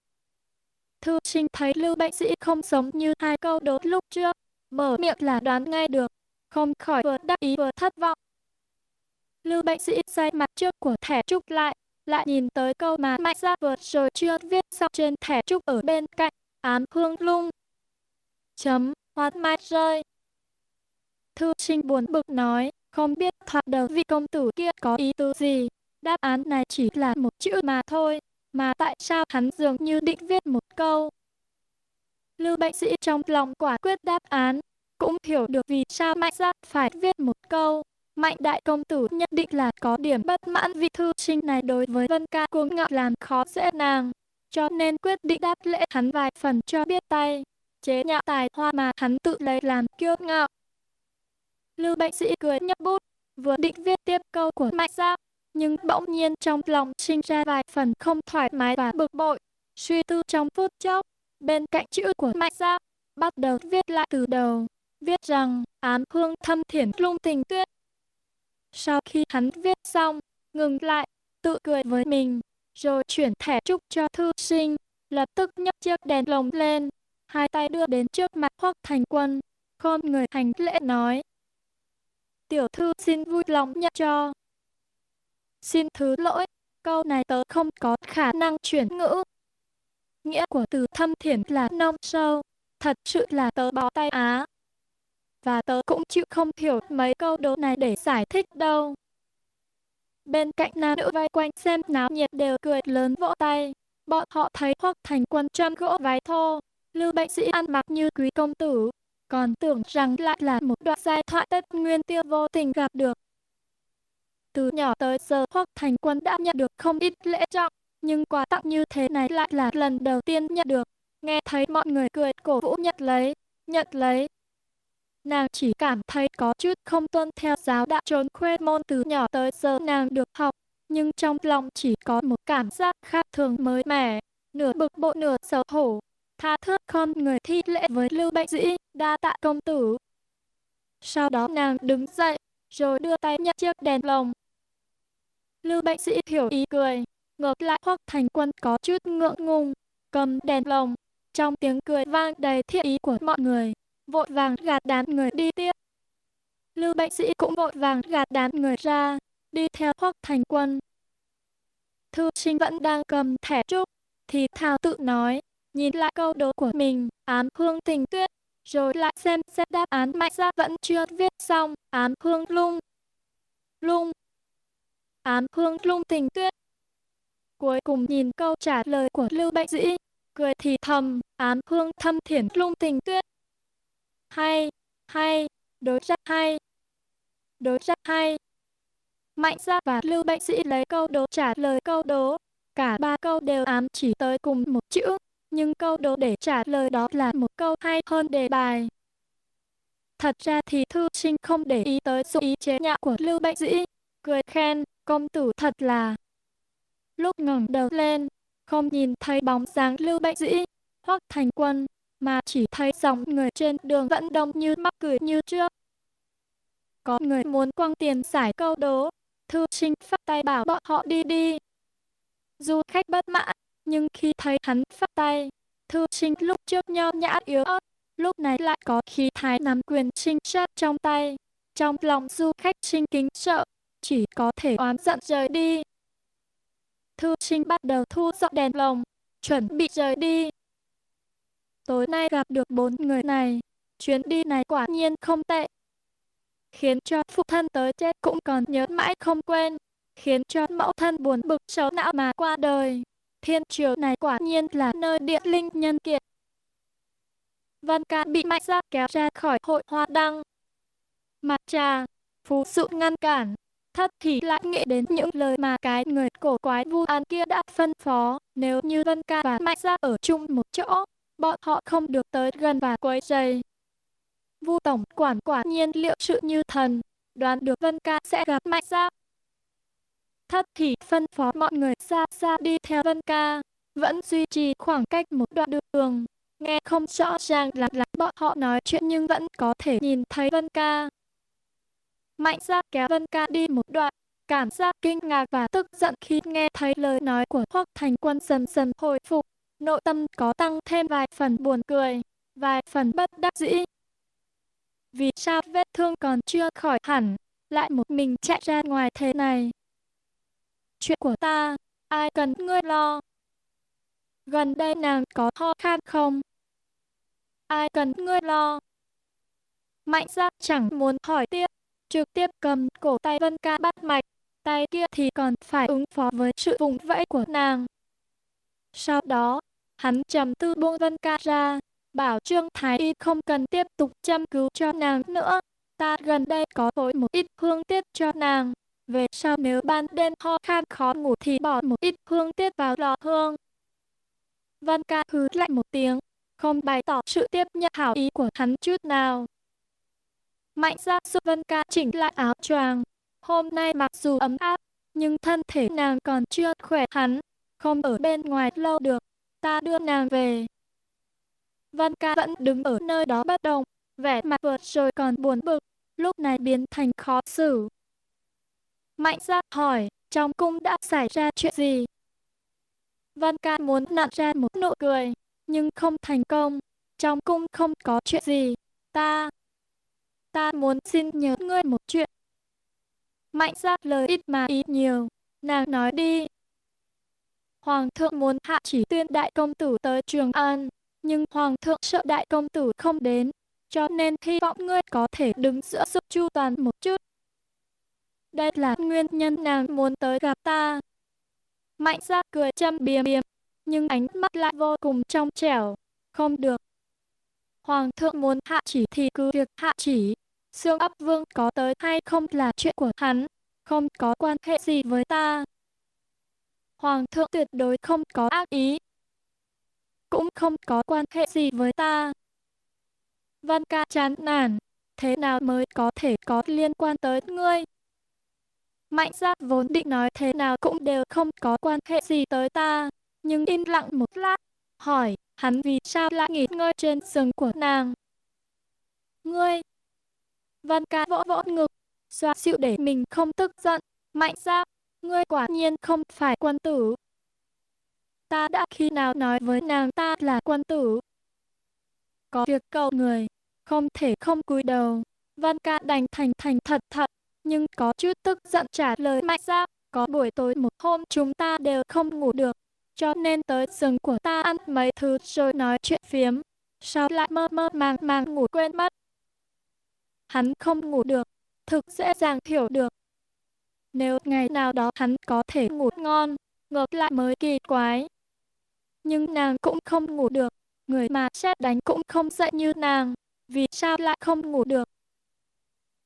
Thư sinh thấy Lưu Bệnh Dĩ không giống như hai câu đố lúc trước, mở miệng là đoán ngay được, không khỏi vừa đắc ý vừa thất vọng. Lưu Bệnh Dĩ say mặt trước của thẻ trúc lại, lại nhìn tới câu mà Mạnh Gia vượt rồi chưa viết xong trên thẻ trúc ở bên cạnh, ám hương lung. Chấm, hoạt mai rơi. Thư sinh buồn bực nói, không biết thoạt đầu vị công tử kia có ý tứ gì. Đáp án này chỉ là một chữ mà thôi, mà tại sao hắn dường như định viết một câu. Lưu bệnh sĩ trong lòng quả quyết đáp án, cũng hiểu được vì sao Mạnh Gia phải viết một câu. Mạnh đại công tử nhất định là có điểm bất mãn vị thư sinh này đối với Vân Ca cuồng ngạo làm khó dễ nàng, cho nên quyết định đáp lễ hắn vài phần cho biết tay, chế nhạo tài hoa mà hắn tự lấy làm kiêu ngạo. Lưu bệnh sĩ cười nhấp bút, vừa định viết tiếp câu của Mạnh Giao, nhưng bỗng nhiên trong lòng sinh ra vài phần không thoải mái và bực bội. Suy tư trong phút chốc, bên cạnh chữ của Mạnh Giao, bắt đầu viết lại từ đầu, viết rằng ám hương thâm thiển lung tình tuyết. Sau khi hắn viết xong, ngừng lại, tự cười với mình, rồi chuyển thẻ trúc cho thư sinh, lập tức nhấc chiếc đèn lồng lên, hai tay đưa đến trước mặt Hoắc Thành Quân, khom người hành lễ nói: tiểu thư xin vui lòng nhận cho. Xin thứ lỗi, câu này tớ không có khả năng chuyển ngữ. Nghĩa của từ thâm thiển là nông sâu, thật sự là tớ bó tay á. Và tớ cũng chịu không hiểu mấy câu đố này để giải thích đâu. Bên cạnh nam nữ vây quanh xem náo nhiệt đều cười lớn vỗ tay. Bọn họ thấy Hoắc Thành Quân trăm gỗ váy thô, Lưu Bệnh Sĩ ăn mặc như quý công tử, còn tưởng rằng lại là một đoạn giai thoại tất nguyên tiêu vô tình gặp được. Từ nhỏ tới giờ Hoắc Thành Quân đã nhận được không ít lễ trọng, nhưng quà tặng như thế này lại là lần đầu tiên nhận được. Nghe thấy mọi người cười cổ vũ nhận lấy, nhận lấy. Nàng chỉ cảm thấy có chút không tuân theo giáo đã trốn khuê môn từ nhỏ tới giờ nàng được học, nhưng trong lòng chỉ có một cảm giác khác thường mới mẻ, nửa bực bội nửa xấu hổ, tha thước không người thi lễ với Lưu Bệnh Dĩ, đa tạ công tử. Sau đó nàng đứng dậy, rồi đưa tay nhận chiếc đèn lồng. Lưu Bệnh Dĩ hiểu ý cười, ngược lại Hoắc Thành Quân có chút ngượng ngùng, cầm đèn lồng, trong tiếng cười vang đầy thiện ý của mọi người, vội vàng gạt đám người đi tiếp. Lưu Bệnh Sĩ cũng vội vàng gạt đám người ra, đi theo Hoắc Thành Quân. Thư sinh vẫn đang cầm thẻ trúc, thì thào tự nói, nhìn lại câu đố của mình, ám hương tình tuyết, rồi lại xem xét đáp án mạnh ra vẫn chưa viết xong, ám hương lung. Lung. Ám hương lung tình tuyết. Cuối cùng nhìn câu trả lời của Lưu Bệnh Dĩ, cười thì thầm, ám hương thâm thiển lung tình tuyết. Hay, hay, đối ra hay. Đối ra hay. Mạnh ra và Lưu Bệnh Sĩ lấy câu đố trả lời câu đố. Cả ba câu đều ám chỉ tới cùng một chữ, nhưng câu đố để trả lời đó là một câu hay hơn đề bài. Thật ra thì thư sinh không để ý tới sự ý chế nhạo của Lưu Bệnh Sĩ, cười khen, công tử thật là. Lúc ngẩng đầu lên, không nhìn thấy bóng dáng Lưu Bệnh Sĩ hoặc thành quân, mà chỉ thấy dòng người trên đường vẫn đông như mắc cười như trước. Có người muốn quăng tiền giải câu đố, thư sinh phát tay bảo bọn họ đi đi. Du khách bất mãn, nhưng khi thấy hắn phát tay, thư sinh lúc trước nho nhã yếu ớt, lúc này lại có khí thái nắm quyền sinh sát trong tay. Trong lòng du khách sinh kính sợ, chỉ có thể oán giận rời đi. Thư sinh bắt đầu thu dọn đèn lồng, chuẩn bị rời đi. Tối nay gặp được bốn người này, chuyến đi này quả nhiên không tệ. Khiến cho phụ thân tới chết cũng còn nhớ mãi không quên, khiến cho mẫu thân buồn bực xấu não mà qua đời. Thiên triều này quả nhiên là nơi địa linh nhân kiệt. Văn ca bị mạnh ra kéo ra khỏi hội hoa đăng. Mặt trà, phú sự ngăn cản. Thất thì lại nghĩ đến những lời mà cái người cổ quái vu an kia đã phân phó. Nếu như Vân ca và mạnh ra ở chung một chỗ, bọn họ không được tới gần và quấy rầy. Vu tổng quản quả nhiên liệu sự như thần, đoán được Vân ca sẽ gặp mạnh giáp. thất thì phân phó mọi người xa xa đi theo Vân Ca. vẫn duy trì khoảng cách một đoạn đường. Nghe không rõ ràng là là bọn họ nói chuyện nhưng vẫn có thể nhìn thấy Vân Ca. Mạnh giáp kéo Vân Ca đi một đoạn, cảm giác kinh ngạc và tức giận khi nghe thấy lời nói của Hoắc Thành Quân dần dần hồi phục, nội tâm có tăng thêm vài phần buồn cười, vài phần bất đắc dĩ. Vì sao vết thương còn chưa khỏi hẳn, lại một mình chạy ra ngoài thế này? Chuyện của ta, ai cần ngươi lo? Gần đây nàng có ho khan không? Ai cần ngươi lo? Mạnh ra chẳng muốn hỏi tiếp, trực tiếp cầm cổ tay Vân Ca bắt mạch, tay kia thì còn phải ứng phó với sự vùng vẫy của nàng. Sau đó, hắn trầm tư buông Vân Ca ra, bảo Trương Thái Y không cần tiếp tục chăm cứu cho nàng nữa. Ta gần đây có phối một ít hương tiết cho nàng. Về sau nếu ban đêm ho khan khó ngủ thì bỏ một ít hương tiết vào lò hương. Vân Ca hứ lạnh một tiếng, không bày tỏ sự tiếp nhận hảo ý của hắn chút nào. Mạnh ra giúp Vân Ca chỉnh lại áo choàng. Hôm nay mặc dù ấm áp, nhưng thân thể nàng còn chưa khỏe hắn, không ở bên ngoài lâu được. Ta đưa nàng về. Văn Ca vẫn đứng ở nơi đó bất động, vẻ mặt vượt rồi còn buồn bực, lúc này biến thành khó xử. Mạnh ra hỏi, trong cung đã xảy ra chuyện gì? Văn Ca muốn nặn ra một nụ cười, nhưng không thành công. Trong cung không có chuyện gì. Ta, ta muốn xin nhớ ngươi một chuyện. Mạnh ra lời ít mà ý nhiều, nàng nói đi. Hoàng thượng muốn hạ chỉ tuyên đại công tử tới Trường An, nhưng Hoàng thượng sợ đại công tử không đến, cho nên hy vọng ngươi có thể đứng giữa giúp chu toàn một chút. Đây là nguyên nhân nàng muốn tới gặp ta. Mạnh ra cười châm bìa biếm, nhưng ánh mắt lại vô cùng trong trẻo. Không được. Hoàng thượng muốn hạ chỉ thì cứ việc hạ chỉ. Sương ấp vương có tới hay không là chuyện của hắn, không có quan hệ gì với ta. Hoàng thượng tuyệt đối không có ác ý, cũng không có quan hệ gì với ta. Văn ca chán nản, thế nào mới có thể có liên quan tới ngươi? Mạnh giác vốn định nói thế nào cũng đều không có quan hệ gì tới ta, nhưng im lặng một lát, hỏi hắn vì sao lại nghỉ ngơi trên giường của nàng. Ngươi! Văn ca vỗ vỗ ngực, xoa dịu để mình không tức giận, mạnh giác ngươi quả nhiên không phải quân tử. Ta đã khi nào nói với nàng ta là quân tử. Có việc cầu người, không thể không cúi đầu. Văn ca đành thành thành thật thật, nhưng có chút tức giận trả lời mạnh ra. Có buổi tối một hôm chúng ta đều không ngủ được, cho nên tới giường của ta ăn mấy thứ rồi nói chuyện phiếm. Sao lại mơ mơ màng màng ngủ quên mất. Hắn không ngủ được, thực dễ dàng hiểu được. Nếu ngày nào đó hắn có thể ngủ ngon, ngược lại mới kỳ quái nhưng nàng cũng không ngủ được. Người mà xét đánh cũng không dậy như nàng, vì sao lại không ngủ được?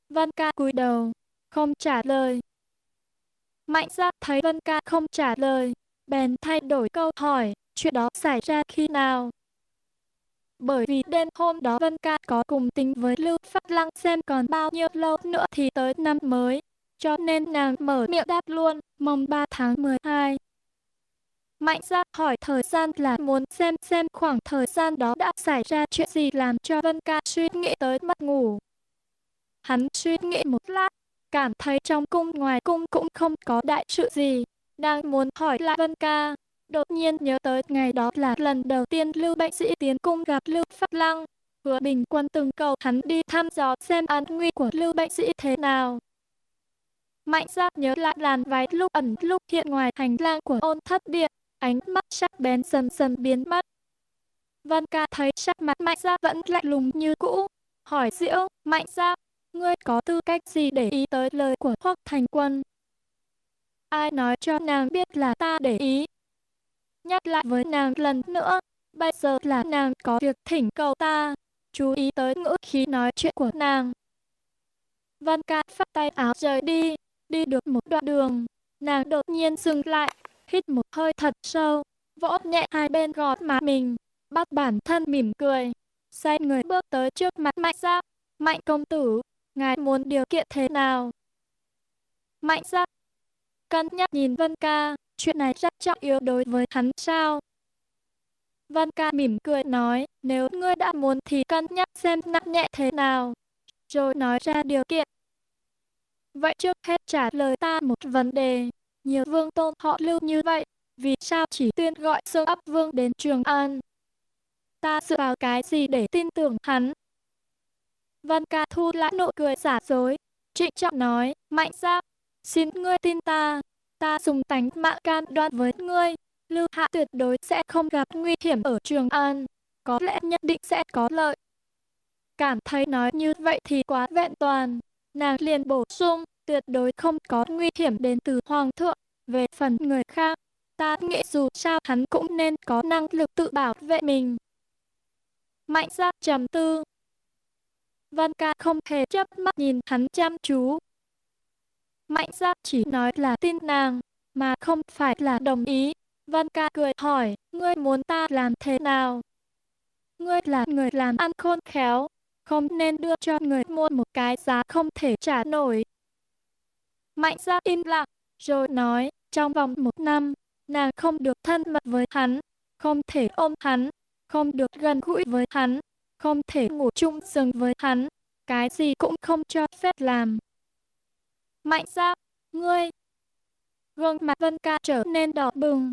Vân ca cúi đầu, không trả lời. Mạnh giác thấy Vân ca không trả lời, bèn thay đổi câu hỏi, chuyện đó xảy ra khi nào? Bởi vì đêm hôm đó Vân ca có cùng tính với Lưu Phát Lăng xem còn bao nhiêu lâu nữa thì tới năm mới, cho nên nàng mở miệng đáp luôn, mồng 3 tháng 12. Mạnh ra hỏi thời gian là muốn xem xem khoảng thời gian đó đã xảy ra chuyện gì làm cho Vân Ca suy nghĩ tới mất ngủ. Hắn suy nghĩ một lát, cảm thấy trong cung ngoài cung cũng không có đại sự gì, đang muốn hỏi lại Vân Ca. Đột nhiên nhớ tới ngày đó là lần đầu tiên Lưu Bệnh Sĩ tiến cung gặp Lưu Phát Lăng. Hứa Bình Quân từng cầu hắn đi thăm dò xem an nguy của Lưu Bệnh Sĩ thế nào. Mạnh ra nhớ lại làn váy lúc ẩn lúc hiện ngoài hành lang của ôn thất điện, ánh mắt sắc bén dần dần biến mất. Văn ca thấy sắc mặt mạnh ra vẫn lạnh lùng như cũ, hỏi diễu, mạnh ra, ngươi có tư cách gì để ý tới lời của Hoắc Thành Quân? Ai nói cho nàng biết là ta để ý? Nhắc lại với nàng lần nữa, bây giờ là nàng có việc thỉnh cầu ta, chú ý tới ngữ khí nói chuyện của nàng. Văn ca phát tay áo rời đi, đi được một đoạn đường, nàng đột nhiên dừng lại, hít một hơi thật sâu, vỗ nhẹ hai bên gọt má mình, bắt bản thân mỉm cười, xoay người bước tới trước mặt Mạnh Giáp. Mạnh công tử, ngài muốn điều kiện thế nào? Mạnh Giáp cân nhắc nhìn Vân Ca, chuyện này rất trọng yếu đối với hắn sao? Văn ca mỉm cười nói, nếu ngươi đã muốn thì cân nhắc xem nặng nhẹ thế nào, rồi nói ra điều kiện. Vậy trước hết trả lời ta một vấn đề, nhiều vương tôn họ lưu như vậy, vì sao chỉ tuyên gọi sơ ấp vương đến Trường An? Ta dựa vào cái gì để tin tưởng hắn? Văn ca thu lại nụ cười giả dối, trịnh trọng nói, mạnh ra, xin ngươi tin ta, ta dùng tánh mạng can đoan với ngươi, Lưu Hạ tuyệt đối sẽ không gặp nguy hiểm ở Trường An, có lẽ nhất định sẽ có lợi. Cảm thấy nói như vậy thì quá vẹn toàn, nàng liền bổ sung, tuyệt đối không có nguy hiểm đến từ Hoàng thượng, về phần người khác. Ta nghĩ dù sao hắn cũng nên có năng lực tự bảo vệ mình. Mạnh ra trầm tư. Văn ca không hề chấp mắt nhìn hắn chăm chú. Mạnh ra chỉ nói là tin nàng, mà không phải là đồng ý. Văn ca cười hỏi, ngươi muốn ta làm thế nào? Ngươi là người làm ăn khôn khéo, không nên đưa cho người mua một cái giá không thể trả nổi. Mạnh ra im lặng, rồi nói, trong vòng một năm, nàng không được thân mật với hắn, không thể ôm hắn, không được gần gũi với hắn, không thể ngủ chung giường với hắn, cái gì cũng không cho phép làm. Mạnh ra, ngươi! Gương mặt Vân Ca trở nên đỏ bừng,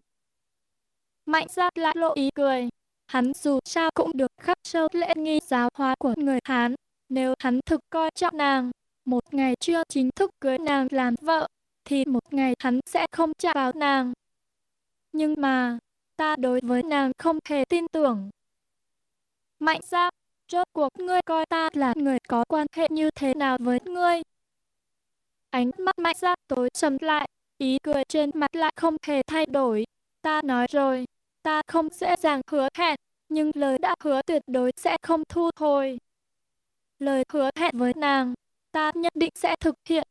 Mạnh ra lại lộ ý cười. Hắn dù sao cũng được khắc sâu lễ nghi giáo hóa của người Hán. Nếu hắn thực coi trọng nàng, một ngày chưa chính thức cưới nàng làm vợ, thì một ngày hắn sẽ không chạm vào nàng. Nhưng mà, ta đối với nàng không hề tin tưởng. Mạnh ra, rốt cuộc ngươi coi ta là người có quan hệ như thế nào với ngươi? Ánh mắt mạnh ra tối sầm lại, ý cười trên mặt lại không hề thay đổi. Ta nói rồi, ta không dễ dàng hứa hẹn, nhưng lời đã hứa tuyệt đối sẽ không thu hồi. Lời hứa hẹn với nàng, ta nhất định sẽ thực hiện.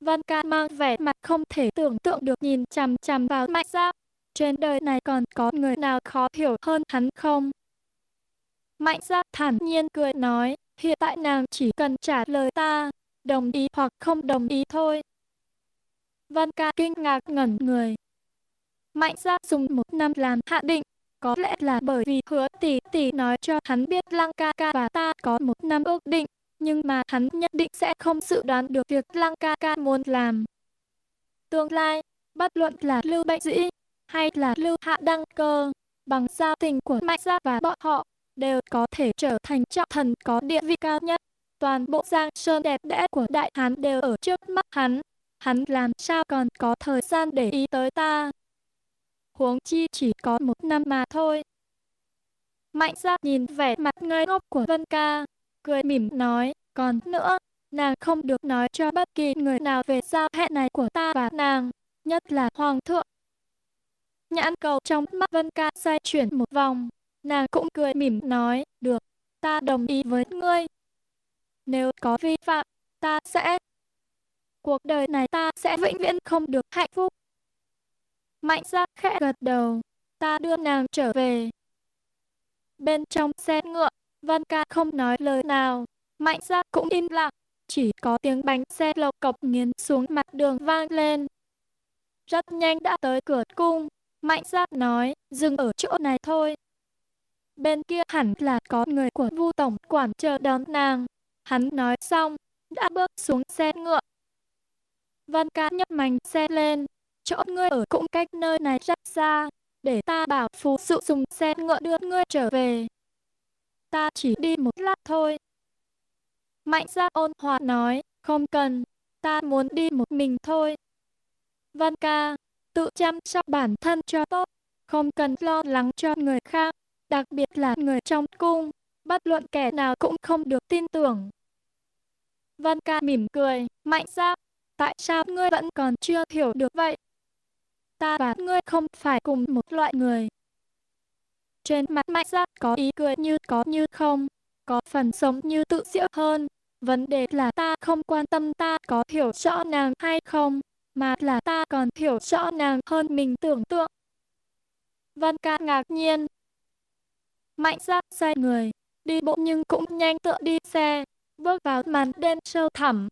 Văn ca mang vẻ mặt không thể tưởng tượng được nhìn chằm chằm vào mạnh giáp. Trên đời này còn có người nào khó hiểu hơn hắn không? Mạnh giáp thản nhiên cười nói, hiện tại nàng chỉ cần trả lời ta, đồng ý hoặc không đồng ý thôi. Văn ca kinh ngạc ngẩn người, Mạnh ra dùng một năm làm hạ định. Có lẽ là bởi vì hứa tỷ tỷ nói cho hắn biết Lăng ca ca và ta có một năm ước định, nhưng mà hắn nhất định sẽ không dự đoán được việc Lăng ca ca muốn làm. Tương lai, bất luận là Lưu Bệnh Dĩ hay là Lưu Hạ Đăng Cơ, bằng giao tình của Mạnh Gia và bọn họ, đều có thể trở thành trọng thần có địa vị cao nhất. Toàn bộ giang sơn đẹp đẽ của Đại Hán đều ở trước mắt hắn. Hắn làm sao còn có thời gian để ý tới ta huống chi chỉ có một năm mà thôi. Mạnh ra nhìn vẻ mặt ngây ngốc của Vân Ca, cười mỉm nói, còn nữa, nàng không được nói cho bất kỳ người nào về giao hẹn này của ta và nàng, nhất là Hoàng thượng. Nhãn cầu trong mắt Vân Ca xoay chuyển một vòng, nàng cũng cười mỉm nói, được, ta đồng ý với ngươi. Nếu có vi phạm, ta sẽ... Cuộc đời này ta sẽ vĩnh viễn không được hạnh phúc. Mạnh ra khẽ gật đầu, ta đưa nàng trở về. Bên trong xe ngựa, Văn ca không nói lời nào, mạnh ra cũng im lặng, chỉ có tiếng bánh xe lộc cộc nghiến xuống mặt đường vang lên. Rất nhanh đã tới cửa cung, mạnh ra nói, dừng ở chỗ này thôi. Bên kia hẳn là có người của vu tổng quản chờ đón nàng. Hắn nói xong, đã bước xuống xe ngựa. Văn ca nhấc mảnh xe lên, chỗ ngươi ở cũng cách nơi này rất xa, để ta bảo phú sự dùng xe ngựa đưa ngươi trở về. Ta chỉ đi một lát thôi. Mạnh ra ôn hòa nói, không cần, ta muốn đi một mình thôi. Văn ca, tự chăm sóc bản thân cho tốt, không cần lo lắng cho người khác, đặc biệt là người trong cung, bất luận kẻ nào cũng không được tin tưởng. Văn ca mỉm cười, mạnh ra, tại sao ngươi vẫn còn chưa hiểu được vậy? Ta và ngươi không phải cùng một loại người. Trên mặt mạnh ra có ý cười như có như không, có phần sống như tự diễu hơn. Vấn đề là ta không quan tâm ta có hiểu rõ nàng hay không, mà là ta còn hiểu rõ nàng hơn mình tưởng tượng. Văn ca ngạc nhiên. Mạnh ra xoay người, đi bộ nhưng cũng nhanh tựa đi xe, bước vào màn đêm sâu thẳm,